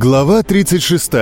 Глава 36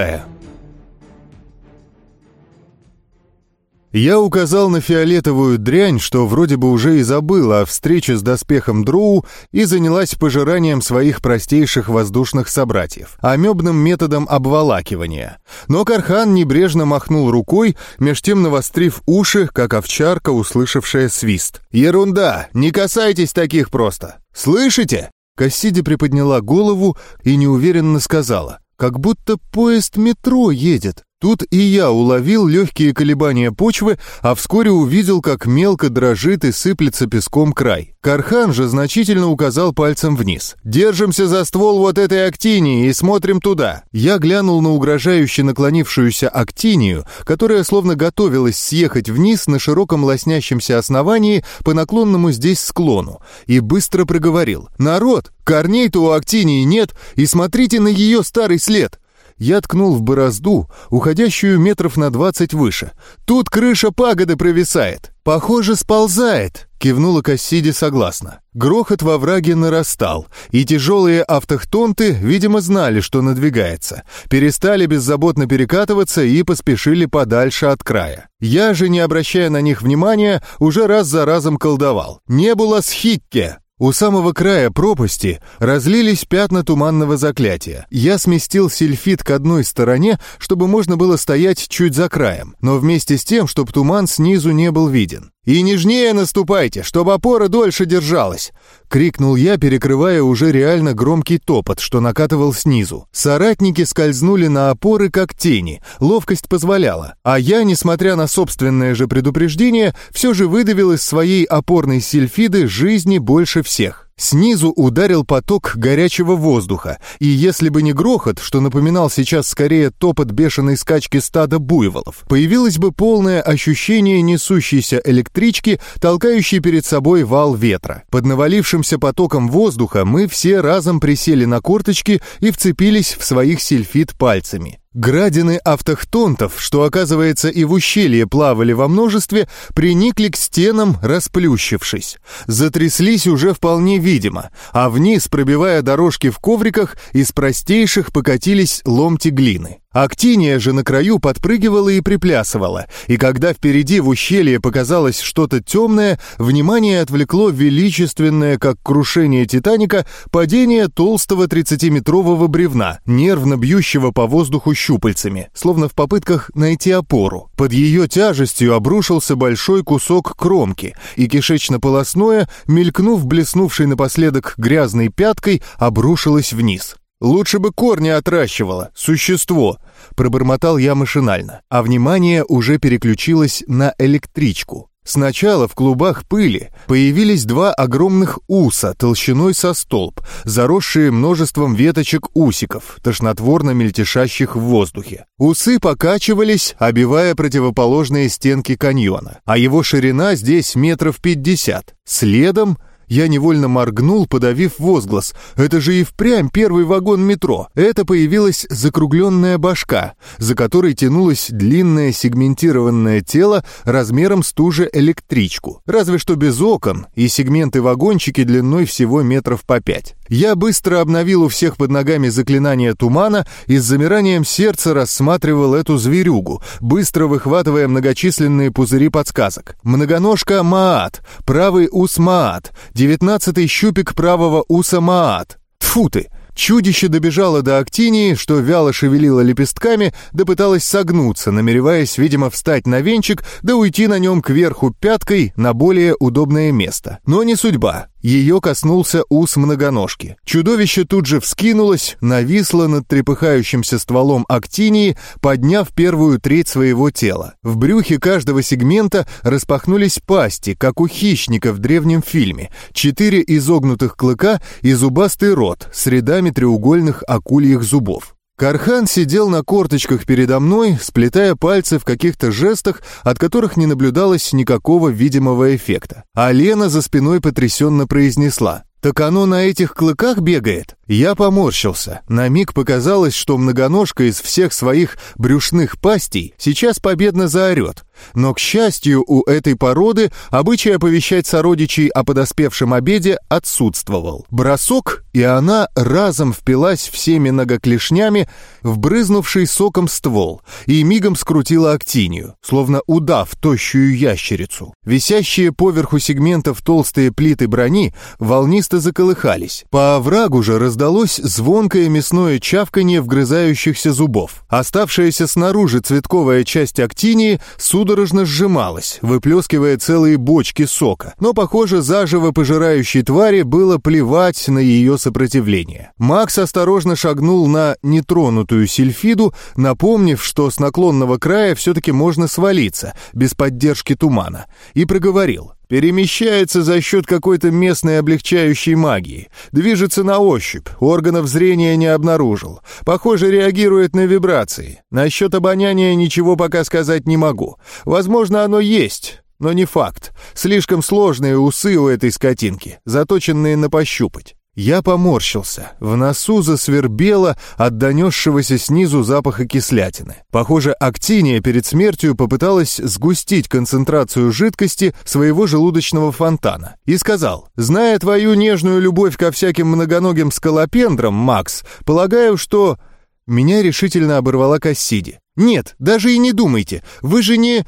Я указал на фиолетовую дрянь, что вроде бы уже и забыла о встрече с доспехом Дроу и занялась пожиранием своих простейших воздушных собратьев, амебным методом обволакивания. Но Кархан небрежно махнул рукой, меж тем навострив уши, как овчарка, услышавшая свист. «Ерунда! Не касайтесь таких просто! Слышите?» Кассиди приподняла голову и неуверенно сказала как будто поезд метро едет. Тут и я уловил легкие колебания почвы, а вскоре увидел, как мелко дрожит и сыплется песком край. Кархан же значительно указал пальцем вниз. «Держимся за ствол вот этой актинии и смотрим туда». Я глянул на угрожающе наклонившуюся актинию, которая словно готовилась съехать вниз на широком лоснящемся основании по наклонному здесь склону, и быстро проговорил. «Народ, корней-то у актинии нет, и смотрите на ее старый след» я ткнул в борозду, уходящую метров на двадцать выше. «Тут крыша пагоды провисает!» «Похоже, сползает!» — кивнула Кассиди согласно. Грохот во враге нарастал, и тяжелые автохтонты, видимо, знали, что надвигается. Перестали беззаботно перекатываться и поспешили подальше от края. Я же, не обращая на них внимания, уже раз за разом колдовал. «Не было схикке!» У самого края пропасти разлились пятна туманного заклятия. Я сместил сельфит к одной стороне, чтобы можно было стоять чуть за краем, но вместе с тем, чтобы туман снизу не был виден. «И нежнее наступайте, чтобы опора дольше держалась!» — крикнул я, перекрывая уже реально громкий топот, что накатывал снизу. Соратники скользнули на опоры, как тени, ловкость позволяла, а я, несмотря на собственное же предупреждение, все же выдавил из своей опорной сильфиды жизни больше всех. Снизу ударил поток горячего воздуха, и если бы не грохот, что напоминал сейчас скорее топот бешеной скачки стада буйволов, появилось бы полное ощущение несущейся электрички, толкающей перед собой вал ветра. Под навалившимся потоком воздуха мы все разом присели на корточки и вцепились в своих сельфит пальцами. Градины автохтонтов, что, оказывается, и в ущелье плавали во множестве, приникли к стенам, расплющившись. Затряслись уже вполне видимо, а вниз, пробивая дорожки в ковриках, из простейших покатились ломти глины. Актиния же на краю подпрыгивала и приплясывала, и когда впереди в ущелье показалось что-то темное, внимание отвлекло величественное, как крушение Титаника, падение толстого 30-метрового бревна, нервно бьющего по воздуху щупальцами, словно в попытках найти опору. Под ее тяжестью обрушился большой кусок кромки, и кишечно-полосное, мелькнув блеснувшей напоследок грязной пяткой, обрушилось вниз. «Лучше бы корни отращивало, существо!» — пробормотал я машинально, а внимание уже переключилось на электричку. Сначала в клубах пыли появились два огромных уса толщиной со столб, заросшие множеством веточек усиков, тошнотворно мельтешащих в воздухе. Усы покачивались, обивая противоположные стенки каньона, а его ширина здесь метров пятьдесят. Следом я невольно моргнул, подавив возглас. Это же и впрямь первый вагон метро. Это появилась закругленная башка, за которой тянулось длинное сегментированное тело размером с ту же электричку. Разве что без окон и сегменты-вагончики длиной всего метров по пять. Я быстро обновил у всех под ногами заклинание тумана и с замиранием сердца рассматривал эту зверюгу, быстро выхватывая многочисленные пузыри подсказок. Многоножка Маат, правый ус Маат, девятнадцатый щупик правого уса Маат. Тфу ты! Чудище добежало до актинии, что вяло шевелило лепестками, да пыталось согнуться, намереваясь, видимо, встать на венчик, да уйти на нем кверху пяткой на более удобное место. Но не судьба. Ее коснулся ус многоножки. Чудовище тут же вскинулось, нависло над трепыхающимся стволом актинии, подняв первую треть своего тела. В брюхе каждого сегмента распахнулись пасти, как у хищника в древнем фильме. Четыре изогнутых клыка и зубастый рот с рядами треугольных акульих зубов. Кархан сидел на корточках передо мной, сплетая пальцы в каких-то жестах, от которых не наблюдалось никакого видимого эффекта. А Лена за спиной потрясенно произнесла. «Так оно на этих клыках бегает?» Я поморщился. На миг показалось, что многоножка из всех своих брюшных пастей сейчас победно заорет. Но, к счастью, у этой породы обычай оповещать сородичей о подоспевшем обеде отсутствовал. Бросок, и она разом впилась всеми многоклешнями в брызнувший соком ствол и мигом скрутила актинию, словно удав тощую ящерицу. Висящие поверху сегментов толстые плиты брони волнисто заколыхались. По оврагу же раздалось звонкое мясное чавканье вгрызающихся зубов. Оставшаяся снаружи цветковая часть актинии судорожно сжималась, выплескивая целые бочки сока. Но, похоже, заживо пожирающей твари было плевать на ее сопротивление. Макс осторожно шагнул на нетронутую сильфиду, напомнив, что с наклонного края все-таки можно свалиться, без поддержки тумана, и проговорил. Перемещается за счет какой-то местной облегчающей магии. Движется на ощупь, органов зрения не обнаружил. Похоже, реагирует на вибрации. Насчет обоняния ничего пока сказать не могу. Возможно, оно есть, но не факт. Слишком сложные усы у этой скотинки, заточенные на пощупать. Я поморщился. В носу засвербело от донесшегося снизу запаха кислятины. Похоже, актиния перед смертью попыталась сгустить концентрацию жидкости своего желудочного фонтана. И сказал, «Зная твою нежную любовь ко всяким многоногим скалопендрам, Макс, полагаю, что...» Меня решительно оборвала Кассиди. «Нет, даже и не думайте, вы же не...»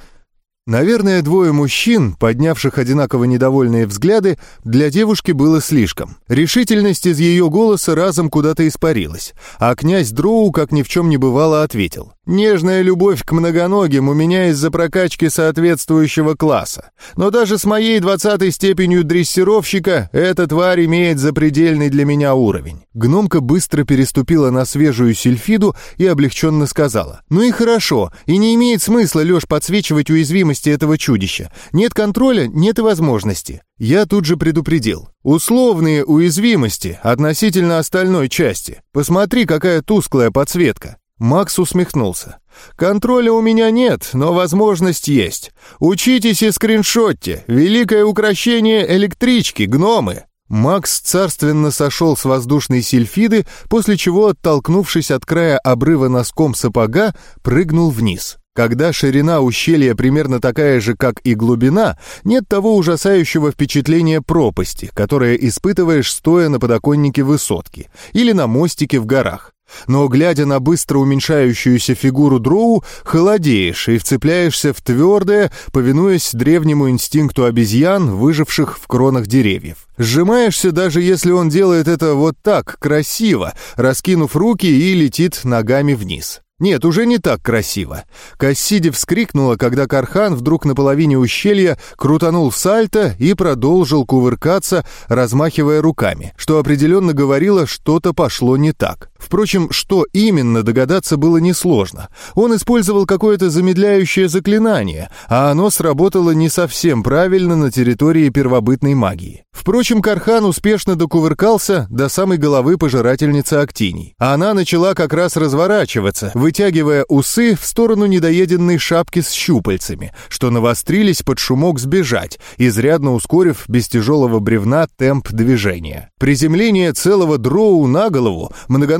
Наверное, двое мужчин, поднявших одинаково недовольные взгляды, для девушки было слишком. Решительность из ее голоса разом куда-то испарилась, а князь Дроу, как ни в чем не бывало, ответил. «Нежная любовь к многоногим у меня из-за прокачки соответствующего класса. Но даже с моей двадцатой степенью дрессировщика эта тварь имеет запредельный для меня уровень». Гномка быстро переступила на свежую сельфиду и облегченно сказала. «Ну и хорошо, и не имеет смысла, Леш, подсвечивать возможности этого чудища. Нет контроля, нет и возможности. Я тут же предупредил. Условные уязвимости относительно остальной части. Посмотри, какая тусклая подсветка. Макс усмехнулся. «Контроля у меня нет, но возможность есть. Учитесь и скриншотьте. Великое украшение электрички, гномы». Макс царственно сошел с воздушной сильфиды, после чего, оттолкнувшись от края обрыва носком сапога, прыгнул вниз. Когда ширина ущелья примерно такая же, как и глубина, нет того ужасающего впечатления пропасти, которое испытываешь, стоя на подоконнике высотки или на мостике в горах. Но, глядя на быстро уменьшающуюся фигуру дроу, холодеешь и вцепляешься в твердое, повинуясь древнему инстинкту обезьян, выживших в кронах деревьев. Сжимаешься, даже если он делает это вот так, красиво, раскинув руки и летит ногами вниз. Нет, уже не так красиво. Кассиди вскрикнула, когда Кархан вдруг на половине ущелья крутанул сальто и продолжил кувыркаться, размахивая руками, что определенно говорило, что-то пошло не так. Впрочем, что именно догадаться было несложно. Он использовал какое-то замедляющее заклинание, а оно сработало не совсем правильно на территории первобытной магии. Впрочем, Кархан успешно докувыркался до самой головы пожирательницы актиний. Она начала как раз разворачиваться, вытягивая усы в сторону недоеденной шапки с щупальцами, что навострились под шумок сбежать, изрядно ускорив без тяжелого бревна темп движения. Приземление целого дроу на голову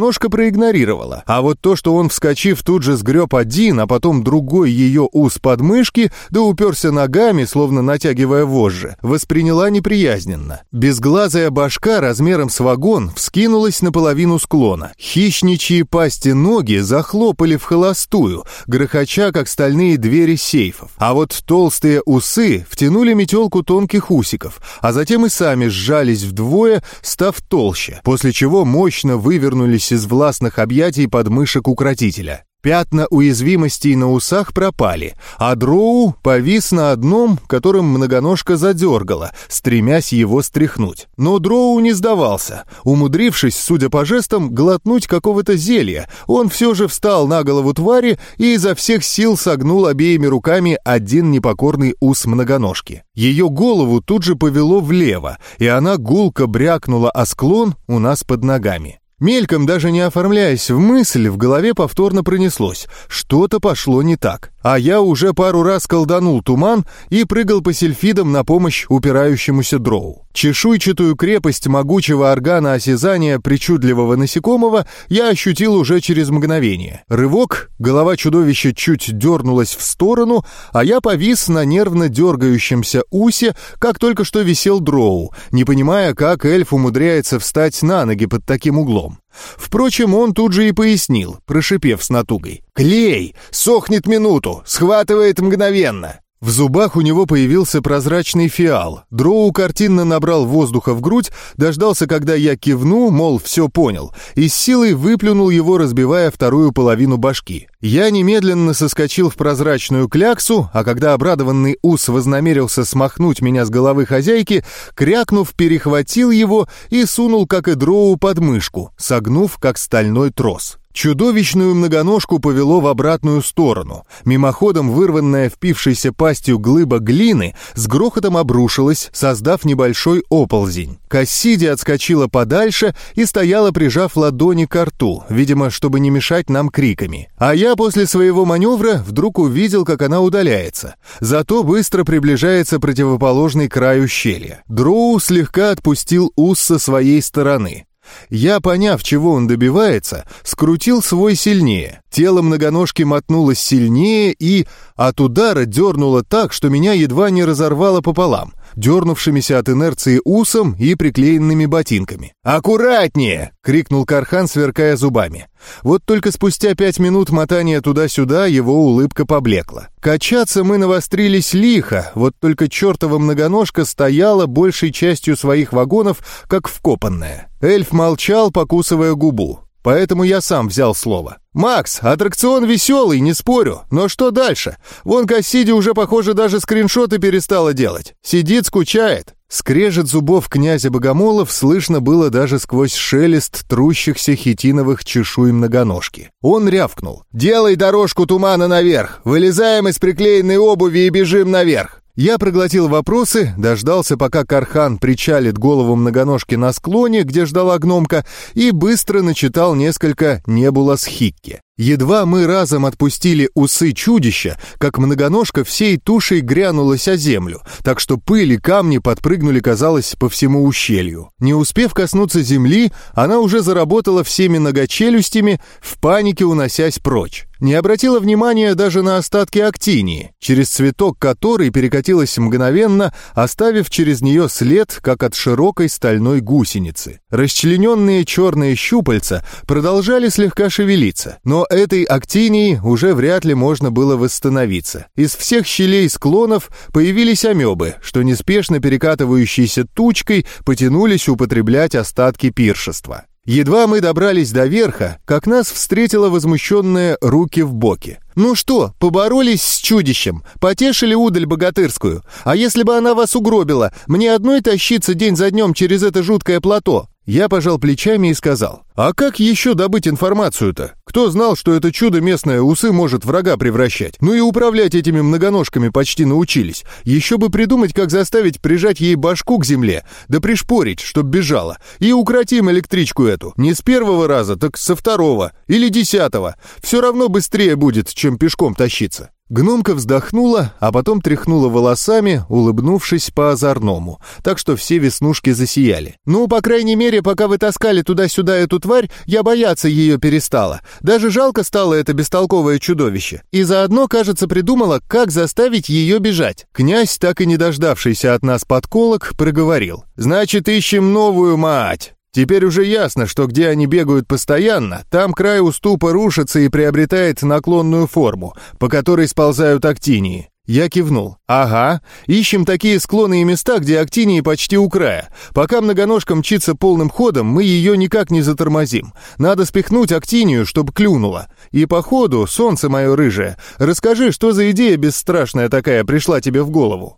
многоножка проигнорировала, а вот то, что он, вскочив, тут же сгреб один, а потом другой ее ус под мышки, да уперся ногами, словно натягивая вожжи, восприняла неприязненно. Безглазая башка размером с вагон вскинулась наполовину склона. Хищничьи пасти ноги захлопали в холостую, грохоча, как стальные двери сейфов. А вот толстые усы втянули метелку тонких усиков, а затем и сами сжались вдвое, став толще, после чего мощно вывернулись из властных объятий подмышек укротителя. Пятна уязвимостей на усах пропали, а дроу повис на одном, которым многоножка задергала, стремясь его стряхнуть. Но дроу не сдавался. Умудрившись, судя по жестам, глотнуть какого-то зелья, он все же встал на голову твари и изо всех сил согнул обеими руками один непокорный ус многоножки. Ее голову тут же повело влево, и она гулко брякнула о склон у нас под ногами. Мельком, даже не оформляясь в мысль, в голове повторно пронеслось. Что-то пошло не так. А я уже пару раз колданул туман и прыгал по сельфидам на помощь упирающемуся дроу. Чешуйчатую крепость могучего органа осязания причудливого насекомого я ощутил уже через мгновение. Рывок, голова чудовища чуть дернулась в сторону, а я повис на нервно дергающемся усе, как только что висел дроу, не понимая, как эльф умудряется встать на ноги под таким углом. Впрочем, он тут же и пояснил, прошипев с натугой. «Клей! Сохнет минуту! Схватывает мгновенно!» В зубах у него появился прозрачный фиал. Дроу картинно набрал воздуха в грудь, дождался, когда я кивну, мол, все понял, и с силой выплюнул его, разбивая вторую половину башки. Я немедленно соскочил в прозрачную кляксу, а когда обрадованный ус вознамерился смахнуть меня с головы хозяйки, крякнув, перехватил его и сунул, как и дроу, под мышку, согнув, как стальной трос. Чудовищную многоножку повело в обратную сторону. Мимоходом вырванная впившейся пастью глыба глины с грохотом обрушилась, создав небольшой оползень. Кассиди отскочила подальше и стояла, прижав ладони к рту, видимо, чтобы не мешать нам криками. А я после своего маневра вдруг увидел, как она удаляется. Зато быстро приближается противоположный край ущелья. Дроу слегка отпустил ус со своей стороны. Я, поняв, чего он добивается, скрутил свой сильнее. Тело многоножки мотнулось сильнее и от удара дернуло так, что меня едва не разорвало пополам дернувшимися от инерции усом и приклеенными ботинками. «Аккуратнее!» — крикнул Кархан, сверкая зубами. Вот только спустя пять минут мотания туда-сюда его улыбка поблекла. Качаться мы навострились лихо, вот только чертова многоножка стояла большей частью своих вагонов, как вкопанная. Эльф молчал, покусывая губу. Поэтому я сам взял слово. «Макс, аттракцион веселый, не спорю. Но что дальше? Вон Кассиди уже, похоже, даже скриншоты перестала делать. Сидит, скучает». Скрежет зубов князя Богомолов слышно было даже сквозь шелест трущихся хитиновых чешуй многоножки. Он рявкнул. «Делай дорожку тумана наверх! Вылезаем из приклеенной обуви и бежим наверх!» Я проглотил вопросы, дождался, пока Кархан причалит голову многоножки на склоне, где ждала гномка, и быстро начитал несколько «Небулас Хикки». Едва мы разом отпустили усы чудища, как многоножка всей тушей грянулась о землю, так что пыль и камни подпрыгнули, казалось, по всему ущелью. Не успев коснуться земли, она уже заработала всеми многочелюстями, в панике уносясь прочь. Не обратила внимания даже на остатки актинии, через цветок которой перекатилась мгновенно, оставив через нее след, как от широкой стальной гусеницы. Расчлененные черные щупальца продолжали слегка шевелиться, но этой актинии уже вряд ли можно было восстановиться. Из всех щелей склонов появились амебы, что неспешно перекатывающейся тучкой потянулись употреблять остатки пиршества. Едва мы добрались до верха, как нас встретила возмущенная руки в боки. «Ну что, поборолись с чудищем? Потешили удаль богатырскую? А если бы она вас угробила, мне одной тащиться день за днем через это жуткое плато?» Я пожал плечами и сказал, «А как еще добыть информацию-то? Кто знал, что это чудо местное усы может врага превращать? Ну и управлять этими многоножками почти научились. Еще бы придумать, как заставить прижать ей башку к земле, да пришпорить, чтоб бежала. И укротим электричку эту. Не с первого раза, так со второго. Или десятого. Все равно быстрее будет, чем пешком тащиться». Гномка вздохнула, а потом тряхнула волосами, улыбнувшись по-озорному, так что все веснушки засияли. «Ну, по крайней мере, пока вы таскали туда-сюда эту тварь, я бояться ее перестала. Даже жалко стало это бестолковое чудовище. И заодно, кажется, придумала, как заставить ее бежать». Князь, так и не дождавшийся от нас подколок, проговорил. «Значит, ищем новую мать!» Теперь уже ясно, что где они бегают постоянно, там край уступа рушится и приобретает наклонную форму, по которой сползают актинии. Я кивнул. «Ага, ищем такие склоны и места, где актинии почти у края. Пока многоножка мчится полным ходом, мы ее никак не затормозим. Надо спихнуть актинию, чтобы клюнула. И по ходу, солнце мое рыжее, расскажи, что за идея бесстрашная такая пришла тебе в голову?»